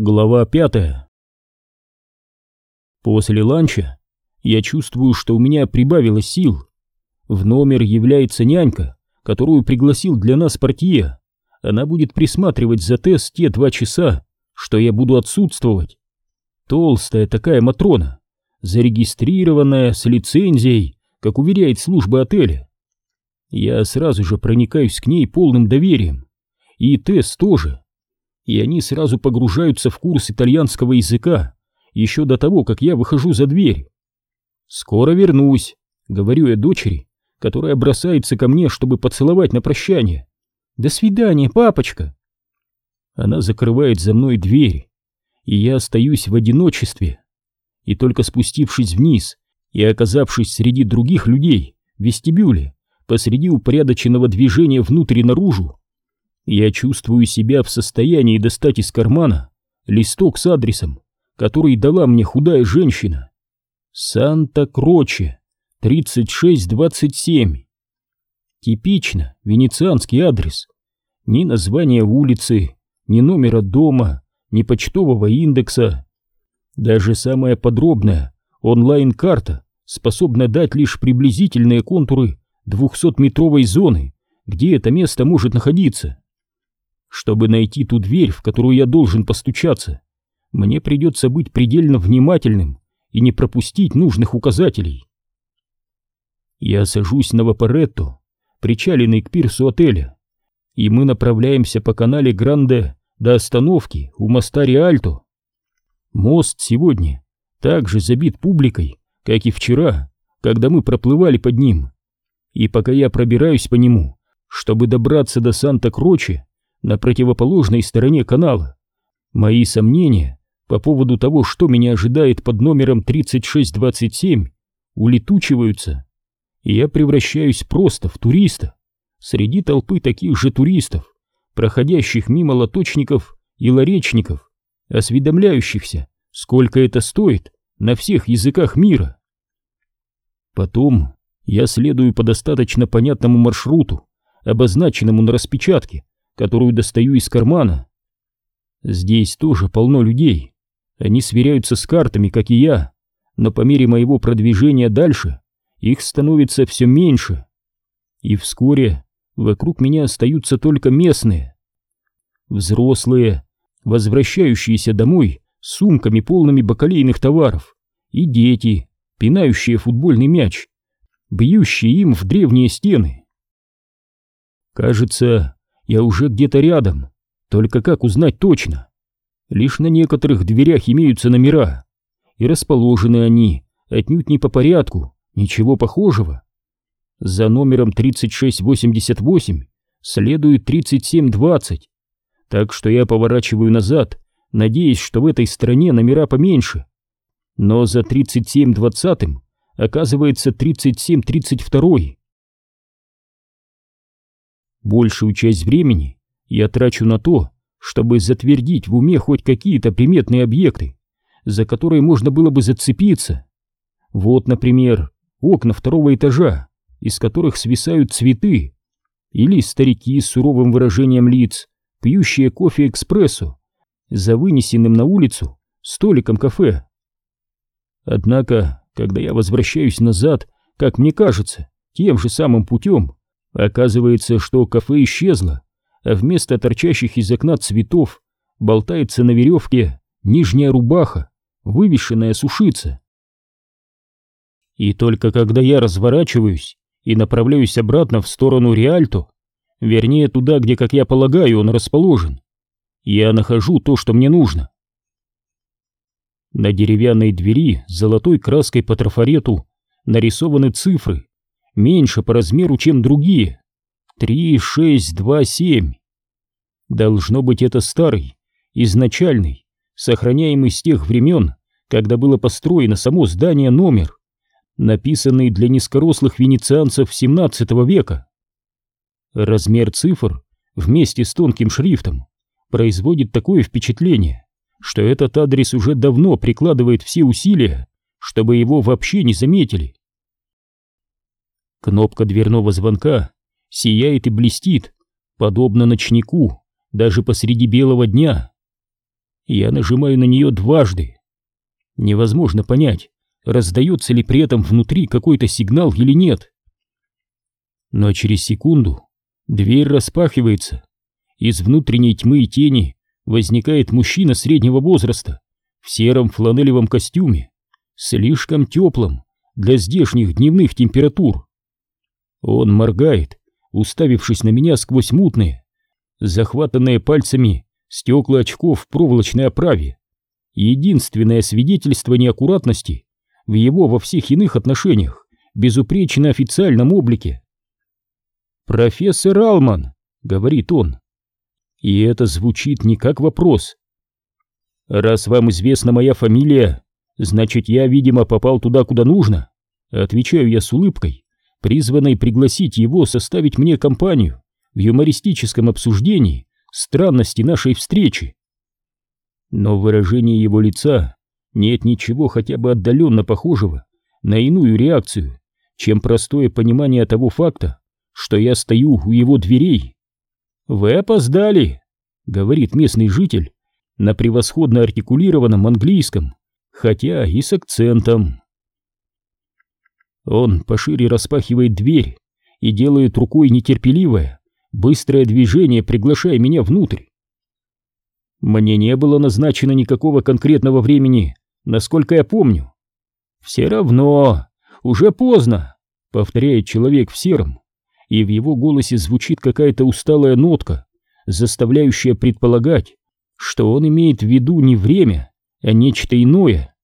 Глава пятая После ланча я чувствую, что у меня прибавилось сил. В номер является нянька, которую пригласил для нас портье. Она будет присматривать за Тесс те два часа, что я буду отсутствовать. Толстая такая Матрона, зарегистрированная, с лицензией, как уверяет служба отеля. Я сразу же проникаюсь к ней полным доверием. И Тесс тоже и они сразу погружаются в курс итальянского языка, еще до того, как я выхожу за дверь. «Скоро вернусь», — говорю я дочери, которая бросается ко мне, чтобы поцеловать на прощание. «До свидания, папочка!» Она закрывает за мной дверь, и я остаюсь в одиночестве. И только спустившись вниз и оказавшись среди других людей в вестибюле, посреди упорядоченного движения внутрь и наружу, я чувствую себя в состоянии достать из кармана листок с адресом, который дала мне худая женщина. Санта-Кроче, 3627. Типично венецианский адрес. Ни названия улицы, ни номера дома, ни почтового индекса. Даже самая подробная онлайн-карта способна дать лишь приблизительные контуры 200-метровой зоны, где это место может находиться. Чтобы найти ту дверь, в которую я должен постучаться, мне придется быть предельно внимательным и не пропустить нужных указателей. Я сажусь на Вапоретто, причаленный к пирсу отеля, и мы направляемся по канале Гранде до остановки у моста Риальто. Мост сегодня также забит публикой, как и вчера, когда мы проплывали под ним. И пока я пробираюсь по нему, чтобы добраться до Санта-Кроче, на противоположной стороне канала. Мои сомнения по поводу того, что меня ожидает под номером 3627, улетучиваются, и я превращаюсь просто в туриста среди толпы таких же туристов, проходящих мимо лоточников и ларечников, осведомляющихся, сколько это стоит на всех языках мира. Потом я следую по достаточно понятному маршруту, обозначенному на распечатке, которую достаю из кармана. Здесь тоже полно людей. Они сверяются с картами, как и я, но по мере моего продвижения дальше их становится все меньше. И вскоре вокруг меня остаются только местные. Взрослые, возвращающиеся домой с сумками полными бакалейных товаров, и дети, пинающие футбольный мяч, бьющие им в древние стены. Кажется, я уже где-то рядом. Только как узнать точно? Лишь на некоторых дверях имеются номера, и расположены они отнюдь не по порядку, ничего похожего. За номером 3688 следует 3720, так что я поворачиваю назад, надеясь, что в этой стране номера поменьше. Но за 3720 оказывается 3732. Большую часть времени я трачу на то, чтобы затвердить в уме хоть какие-то приметные объекты, за которые можно было бы зацепиться. Вот, например, окна второго этажа, из которых свисают цветы, или старики с суровым выражением лиц, пьющие кофе экспрессо, за вынесенным на улицу столиком кафе. Однако, когда я возвращаюсь назад, как мне кажется, тем же самым путем, Оказывается, что кафе исчезло, а вместо торчащих из окна цветов болтается на веревке нижняя рубаха, вывешенная сушиться. И только когда я разворачиваюсь и направляюсь обратно в сторону Риальто, вернее туда, где, как я полагаю, он расположен, я нахожу то, что мне нужно. На деревянной двери золотой краской по трафарету нарисованы цифры меньше по размеру, чем другие. Три, шесть, два, семь. Должно быть это старый, изначальный, сохраняемый с тех времен, когда было построено само здание номер, написанный для низкорослых венецианцев XVII века. Размер цифр вместе с тонким шрифтом производит такое впечатление, что этот адрес уже давно прикладывает все усилия, чтобы его вообще не заметили. Кнопка дверного звонка сияет и блестит, подобно ночнику, даже посреди белого дня. Я нажимаю на нее дважды. Невозможно понять, раздается ли при этом внутри какой-то сигнал или нет. Но через секунду дверь распахивается. Из внутренней тьмы и тени возникает мужчина среднего возраста в сером фланелевом костюме, слишком теплом для здешних дневных температур. Он моргает, уставившись на меня сквозь мутные, захватанные пальцами стекла очков в проволочной оправе. Единственное свидетельство неаккуратности в его во всех иных отношениях безупречно официальном облике. «Профессор Алман», — говорит он, и это звучит не как вопрос. «Раз вам известна моя фамилия, значит, я, видимо, попал туда, куда нужно», — отвечаю я с улыбкой, призванной пригласить его составить мне компанию в юмористическом обсуждении странности нашей встречи. Но в выражении его лица нет ничего хотя бы отдаленно похожего на иную реакцию, чем простое понимание того факта, что я стою у его дверей. «Вы опоздали», — говорит местный житель на превосходно артикулированном английском, хотя и с акцентом. Он пошире распахивает дверь и делает рукой нетерпеливое, быстрое движение, приглашая меня внутрь. Мне не было назначено никакого конкретного времени, насколько я помню. Все равно, уже поздно, повторяет человек в сером, и в его голосе звучит какая-то усталая нотка, заставляющая предполагать, что он имеет в виду не время, а нечто иное.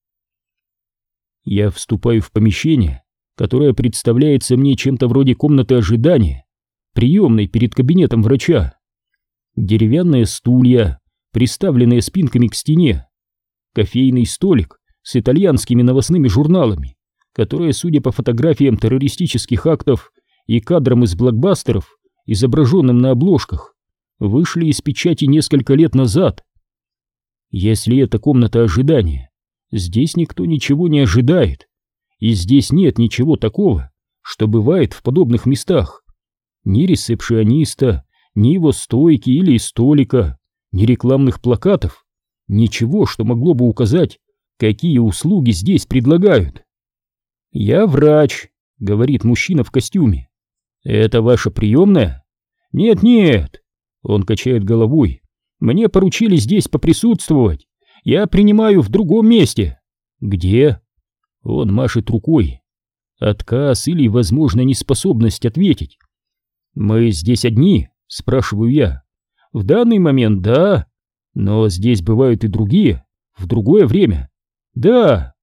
Я вступаю в помещение, которое представляется мне чем-то вроде комнаты ожидания, приемной перед кабинетом врача. Деревянные стулья, приставленные спинками к стене, кофейный столик с итальянскими новостными журналами, которые, судя по фотографиям террористических актов и кадрам из блокбастеров, изображенным на обложках, вышли из печати несколько лет назад. Если это комната ожидания, здесь никто ничего не ожидает, и здесь нет ничего такого, что бывает в подобных местах. Ни ресепшиониста, ни его стойки или столика, ни рекламных плакатов, ничего, что могло бы указать, какие услуги здесь предлагают. «Я врач», — говорит мужчина в костюме. «Это ваша приемная?» «Нет-нет», — он качает головой. «Мне поручили здесь поприсутствовать. Я принимаю в другом месте». «Где?» Он машет рукой. Отказ или, возможно, неспособность ответить. «Мы здесь одни?» — спрашиваю я. В данный момент да, но здесь бывают и другие, в другое время. Да,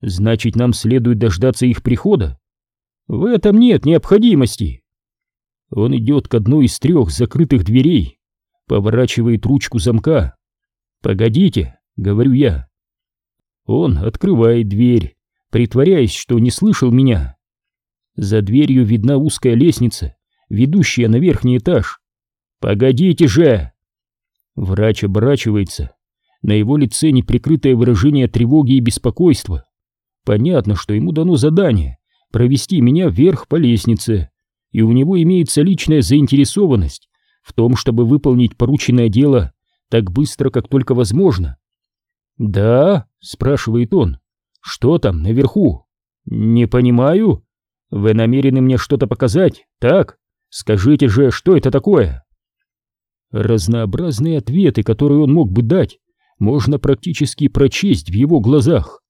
значит нам следует дождаться их прихода. В этом нет необходимости. Он идет к одной из трех закрытых дверей, поворачивает ручку замка. «Погодите», — говорю я. Он открывает дверь, притворяясь, что не слышал меня. За дверью видна узкая лестница, ведущая на верхний этаж. «Погодите же!» Врач оборачивается. На его лице неприкрытое выражение тревоги и беспокойства. Понятно, что ему дано задание провести меня вверх по лестнице, и у него имеется личная заинтересованность в том, чтобы выполнить порученное дело так быстро, как только возможно. «Да?» — спрашивает он. «Что там наверху?» «Не понимаю. Вы намерены мне что-то показать, так? Скажите же, что это такое?» Разнообразные ответы, которые он мог бы дать, можно практически прочесть в его глазах.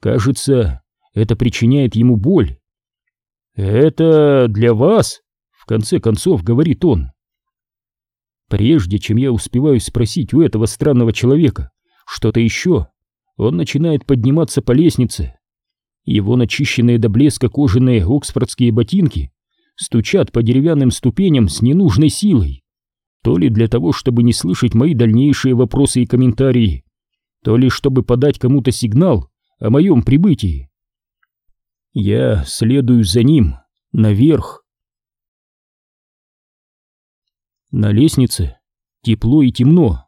Кажется, это причиняет ему боль. «Это для вас?» — в конце концов говорит он. Прежде чем я успеваю спросить у этого странного человека что-то еще, он начинает подниматься по лестнице. Его начищенные до блеска кожаные оксфордские ботинки стучат по деревянным ступеням с ненужной силой то ли для того, чтобы не слышать мои дальнейшие вопросы и комментарии, то ли чтобы подать кому-то сигнал о моем прибытии. Я следую за ним наверх. На лестнице тепло и темно.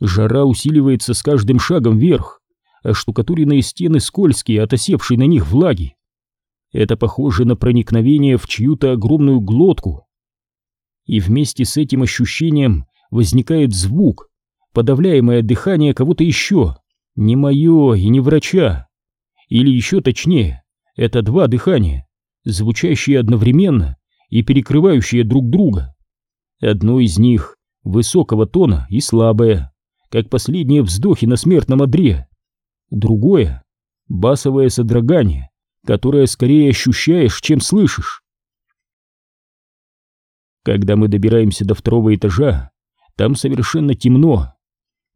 Жара усиливается с каждым шагом вверх, а штукатуренные стены скользкие от осевшей на них влаги. Это похоже на проникновение в чью-то огромную глотку и вместе с этим ощущением возникает звук, подавляемое дыхание кого-то еще, не мое и не врача. Или еще точнее, это два дыхания, звучащие одновременно и перекрывающие друг друга. Одно из них высокого тона и слабое, как последние вздохи на смертном одре. Другое — басовое содрогание, которое скорее ощущаешь, чем слышишь. Когда мы добираемся до второго этажа, там совершенно темно.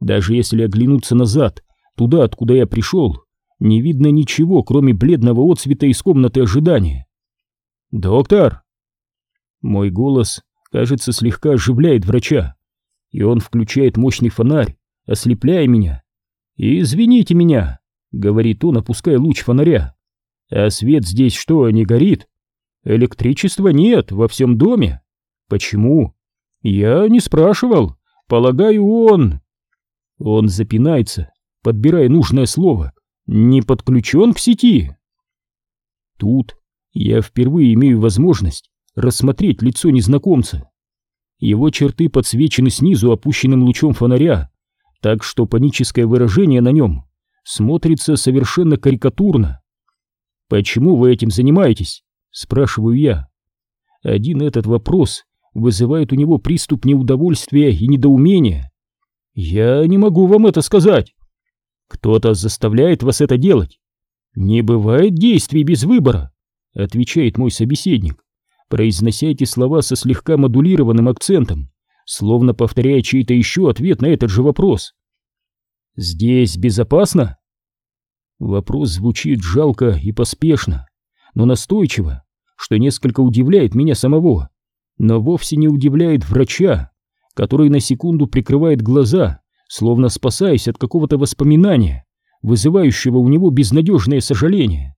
Даже если оглянуться назад, туда, откуда я пришел, не видно ничего, кроме бледного отсвета из комнаты ожидания. «Доктор!» Мой голос, кажется, слегка оживляет врача, и он включает мощный фонарь, ослепляя меня. «Извините меня», — говорит он, опуская луч фонаря. «А свет здесь что, не горит?» «Электричества нет во всем доме». «Почему?» «Я не спрашивал. Полагаю, он...» Он запинается, подбирая нужное слово. «Не подключен к сети?» Тут я впервые имею возможность рассмотреть лицо незнакомца. Его черты подсвечены снизу опущенным лучом фонаря, так что паническое выражение на нем смотрится совершенно карикатурно. «Почему вы этим занимаетесь?» — спрашиваю я. Один этот вопрос вызывает у него приступ неудовольствия и недоумения. «Я не могу вам это сказать. Кто-то заставляет вас это делать. Не бывает действий без выбора», — отвечает мой собеседник, произнося эти слова со слегка модулированным акцентом, словно повторяя чей-то еще ответ на этот же вопрос. «Здесь безопасно?» Вопрос звучит жалко и поспешно, но настойчиво, что несколько удивляет меня самого, но вовсе не удивляет врача, который на секунду прикрывает глаза, словно спасаясь от какого-то воспоминания, вызывающего у него безнадежное сожаление.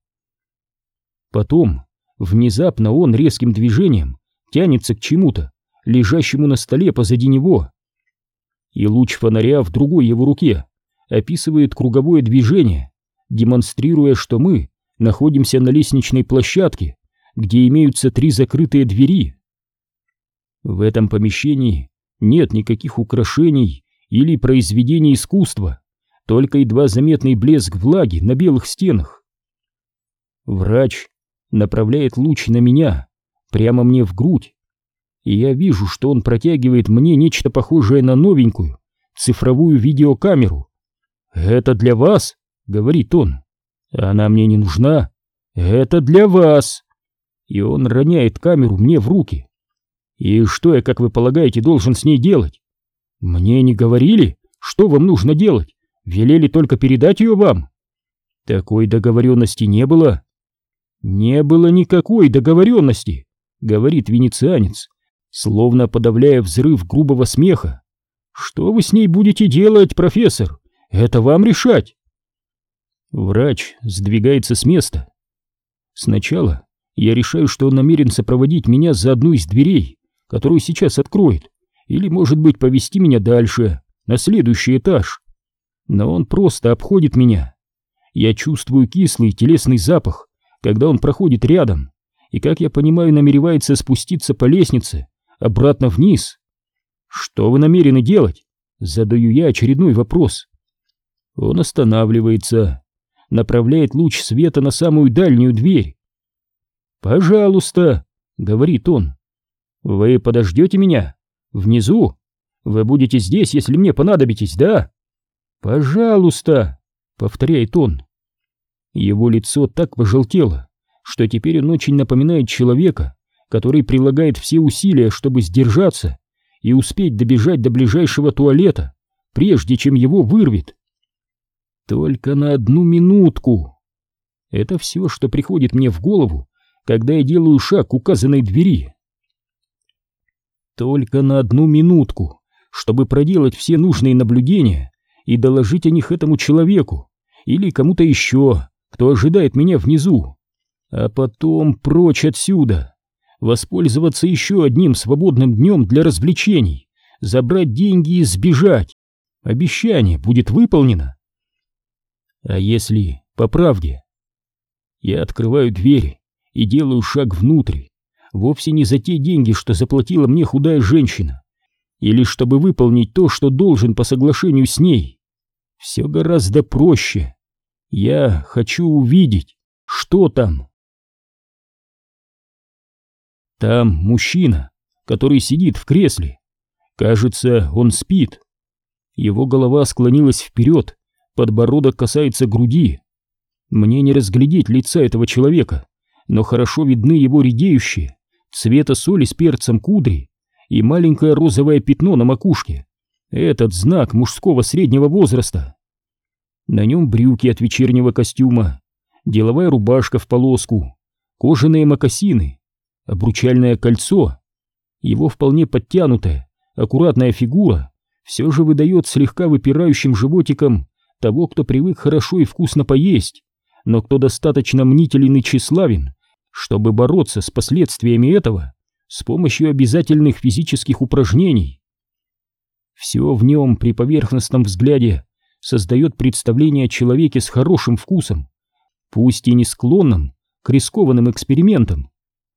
Потом, внезапно он резким движением тянется к чему-то, лежащему на столе позади него. И луч фонаря в другой его руке описывает круговое движение, демонстрируя, что мы находимся на лестничной площадке, где имеются три закрытые двери. В этом помещении нет никаких украшений или произведений искусства, только едва заметный блеск влаги на белых стенах. Врач направляет луч на меня, прямо мне в грудь, и я вижу, что он протягивает мне нечто похожее на новенькую цифровую видеокамеру. «Это для вас?» — говорит он. «Она мне не нужна. Это для вас!» И он роняет камеру мне в руки. «И что я, как вы полагаете, должен с ней делать?» «Мне не говорили, что вам нужно делать. Велели только передать ее вам». «Такой договоренности не было». «Не было никакой договоренности», — говорит венецианец, словно подавляя взрыв грубого смеха. «Что вы с ней будете делать, профессор? Это вам решать!» Врач сдвигается с места. Сначала я решаю, что он намерен сопроводить меня за одну из дверей, которую сейчас откроет, или, может быть, повести меня дальше, на следующий этаж. Но он просто обходит меня. Я чувствую кислый телесный запах, когда он проходит рядом, и, как я понимаю, намеревается спуститься по лестнице обратно вниз. «Что вы намерены делать?» Задаю я очередной вопрос. Он останавливается, направляет луч света на самую дальнюю дверь. «Пожалуйста», — говорит он. «Вы подождете меня? Внизу? Вы будете здесь, если мне понадобитесь, да?» «Пожалуйста», — повторяет он. Его лицо так пожелтело, что теперь он очень напоминает человека, который прилагает все усилия, чтобы сдержаться и успеть добежать до ближайшего туалета, прежде чем его вырвет. Только на одну минутку. Это все, что приходит мне в голову, когда я делаю шаг к указанной двери. Только на одну минутку, чтобы проделать все нужные наблюдения и доложить о них этому человеку или кому-то еще, кто ожидает меня внизу, а потом прочь отсюда воспользоваться еще одним свободным днем для развлечений, забрать деньги и сбежать. Обещание будет выполнено. А если по правде? Я открываю дверь и делаю шаг внутрь, вовсе не за те деньги, что заплатила мне худая женщина, или чтобы выполнить то, что должен по соглашению с ней. Все гораздо проще. Я хочу увидеть, что там. Там мужчина, который сидит в кресле. Кажется, он спит. Его голова склонилась вперед, подбородок касается груди. Мне не разглядеть лица этого человека, но хорошо видны его редеющие, цвета соли с перцем кудри и маленькое розовое пятно на макушке. Этот знак мужского среднего возраста. На нем брюки от вечернего костюма, деловая рубашка в полоску, кожаные мокасины, обручальное кольцо. Его вполне подтянутая, аккуратная фигура все же выдает слегка выпирающим животиком того, кто привык хорошо и вкусно поесть, но кто достаточно мнителен и тщеславен, чтобы бороться с последствиями этого с помощью обязательных физических упражнений. Все в нем при поверхностном взгляде создает представление о человеке с хорошим вкусом, пусть и не склонным к рискованным экспериментам,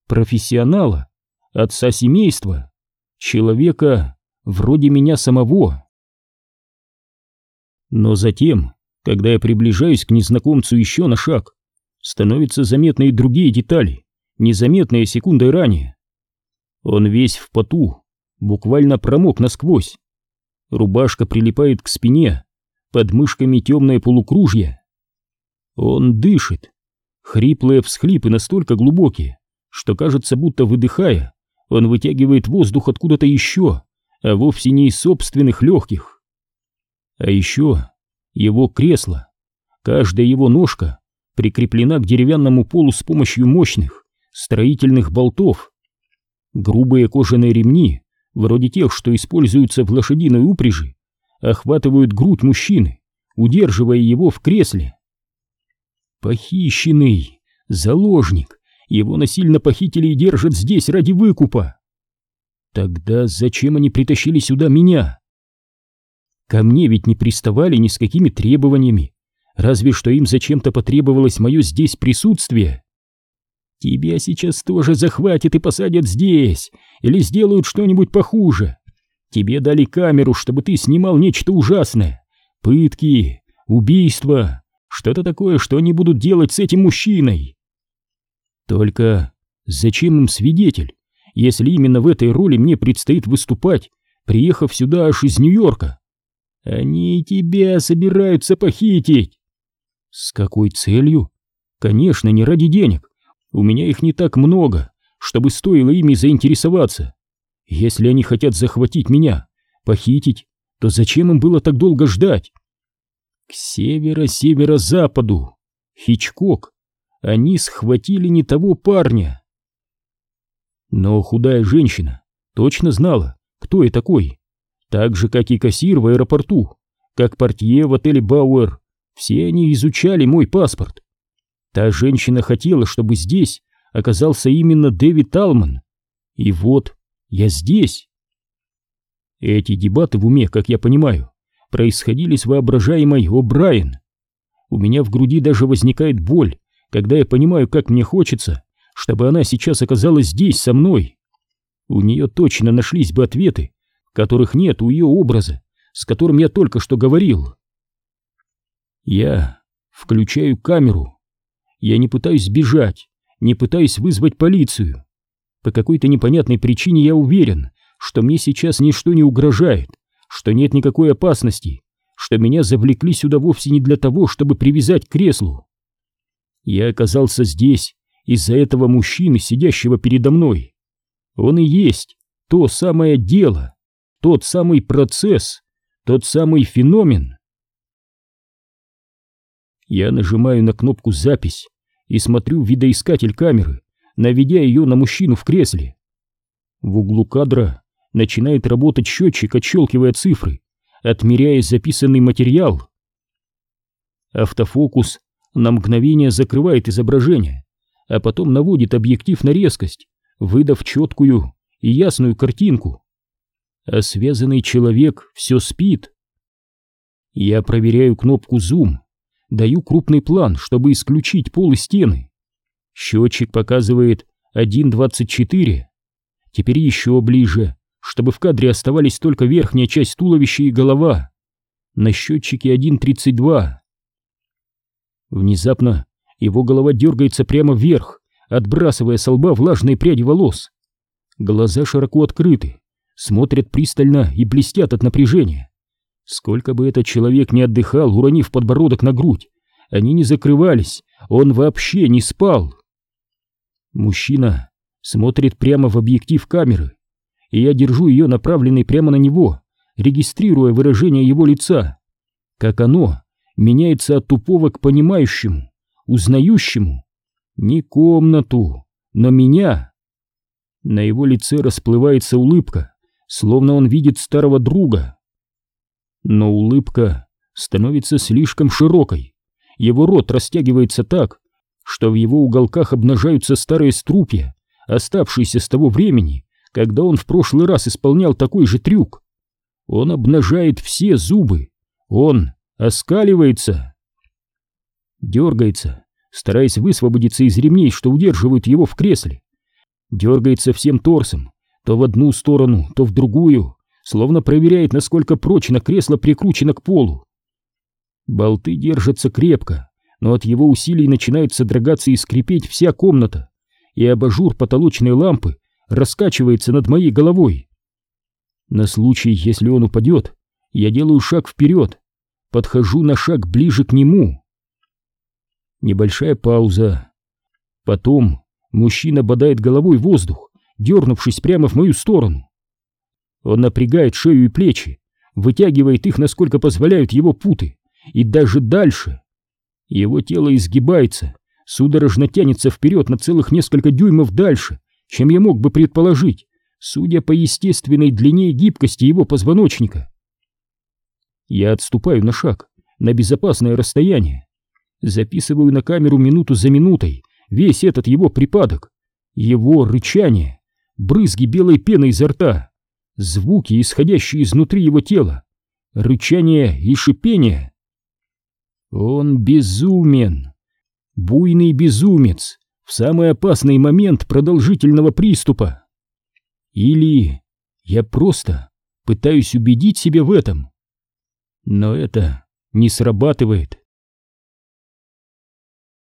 профессионала, отца семейства, человека вроде меня самого. Но затем, когда я приближаюсь к незнакомцу еще на шаг, становятся заметны и другие детали, незаметные секундой ранее. Он весь в поту, буквально промок насквозь. Рубашка прилипает к спине, под мышками темное полукружье. Он дышит. Хриплые всхлипы настолько глубокие, что кажется, будто выдыхая, он вытягивает воздух откуда-то еще, а вовсе не из собственных легких. А еще его кресло, каждая его ножка прикреплена к деревянному полу с помощью мощных строительных болтов. Грубые кожаные ремни, вроде тех, что используются в лошадиной упряжи, охватывают грудь мужчины, удерживая его в кресле. Похищенный, заложник, его насильно похитили и держат здесь ради выкупа. Тогда зачем они притащили сюда меня? Ко мне ведь не приставали ни с какими требованиями, разве что им зачем-то потребовалось мое здесь присутствие. Тебя сейчас тоже захватят и посадят здесь, или сделают что-нибудь похуже. Тебе дали камеру, чтобы ты снимал нечто ужасное. Пытки, убийства, что-то такое, что они будут делать с этим мужчиной. Только зачем им свидетель, если именно в этой роли мне предстоит выступать, приехав сюда аж из Нью-Йорка? Они тебя собираются похитить. С какой целью? Конечно, не ради денег. У меня их не так много, чтобы стоило ими заинтересоваться. Если они хотят захватить меня, похитить, то зачем им было так долго ждать? К северо-северо-западу. Хичкок. Они схватили не того парня. Но худая женщина точно знала, кто я такой. Так же, как и кассир в аэропорту, как портье в отеле Бауэр, все они изучали мой паспорт. Та женщина хотела, чтобы здесь оказался именно Дэвид Талман. И вот я здесь. Эти дебаты в уме, как я понимаю, происходили с воображаемой О'Брайен. У меня в груди даже возникает боль, когда я понимаю, как мне хочется, чтобы она сейчас оказалась здесь со мной. У нее точно нашлись бы ответы, которых нет у ее образа, с которым я только что говорил. Я включаю камеру. Я не пытаюсь сбежать, не пытаюсь вызвать полицию. По какой-то непонятной причине я уверен, что мне сейчас ничто не угрожает, что нет никакой опасности, что меня завлекли сюда вовсе не для того, чтобы привязать к креслу. Я оказался здесь из-за этого мужчины, сидящего передо мной. Он и есть то самое дело, тот самый процесс, тот самый феномен, я нажимаю на кнопку «Запись» и смотрю в видоискатель камеры, наведя ее на мужчину в кресле. В углу кадра начинает работать счетчик, отщелкивая цифры, отмеряя записанный материал. Автофокус на мгновение закрывает изображение, а потом наводит объектив на резкость, выдав четкую и ясную картинку. А связанный человек все спит. Я проверяю кнопку «Зум», Даю крупный план, чтобы исключить пол и стены. Счетчик показывает 1.24. Теперь еще ближе, чтобы в кадре оставались только верхняя часть туловища и голова. На счетчике 1.32. Внезапно его голова дергается прямо вверх, отбрасывая со лба влажные пряди волос. Глаза широко открыты, смотрят пристально и блестят от напряжения. Сколько бы этот человек ни отдыхал, уронив подбородок на грудь, они не закрывались, он вообще не спал. Мужчина смотрит прямо в объектив камеры, и я держу ее направленной прямо на него, регистрируя выражение его лица, как оно меняется от тупого к понимающему, узнающему. Не комнату, но меня. На его лице расплывается улыбка, словно он видит старого друга. Но улыбка становится слишком широкой. Его рот растягивается так, что в его уголках обнажаются старые струпья, оставшиеся с того времени, когда он в прошлый раз исполнял такой же трюк. Он обнажает все зубы. Он оскаливается. Дергается, стараясь высвободиться из ремней, что удерживают его в кресле. Дергается всем торсом, то в одну сторону, то в другую, словно проверяет, насколько прочно кресло прикручено к полу. Болты держатся крепко, но от его усилий начинает содрогаться и скрипеть вся комната, и абажур потолочной лампы раскачивается над моей головой. На случай, если он упадет, я делаю шаг вперед, подхожу на шаг ближе к нему. Небольшая пауза. Потом мужчина бодает головой воздух, дернувшись прямо в мою сторону. Он напрягает шею и плечи, вытягивает их, насколько позволяют его путы, и даже дальше. Его тело изгибается, судорожно тянется вперед на целых несколько дюймов дальше, чем я мог бы предположить, судя по естественной длине и гибкости его позвоночника. Я отступаю на шаг, на безопасное расстояние, записываю на камеру минуту за минутой весь этот его припадок, его рычание, брызги белой пены изо рта, звуки, исходящие изнутри его тела, рычание и шипение. Он безумен, буйный безумец в самый опасный момент продолжительного приступа. Или я просто пытаюсь убедить себя в этом. Но это не срабатывает.